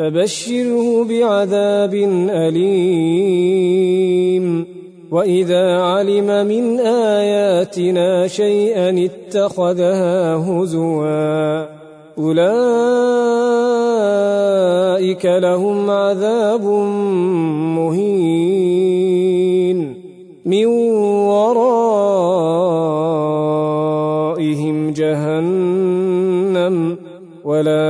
فبشره بعذاب أليم. وإذا علم من آياتنا شيئا اتخذها هزواً. أولئك لهم عذاب مهين. من ورائهم جهنم. ولا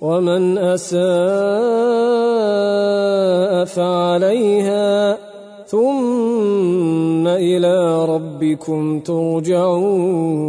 ومن أساء فعليها ثم إلى ربكم ترجعون.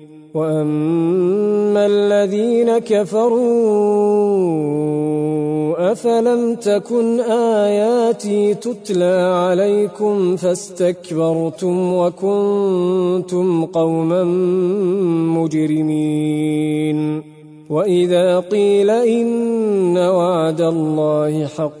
وأما الذين كفروا أفلم تكن آياتي تتلى عليكم فاستكبرتم وكنتم قوما مجرمين وإذا قيل إن وعد الله حق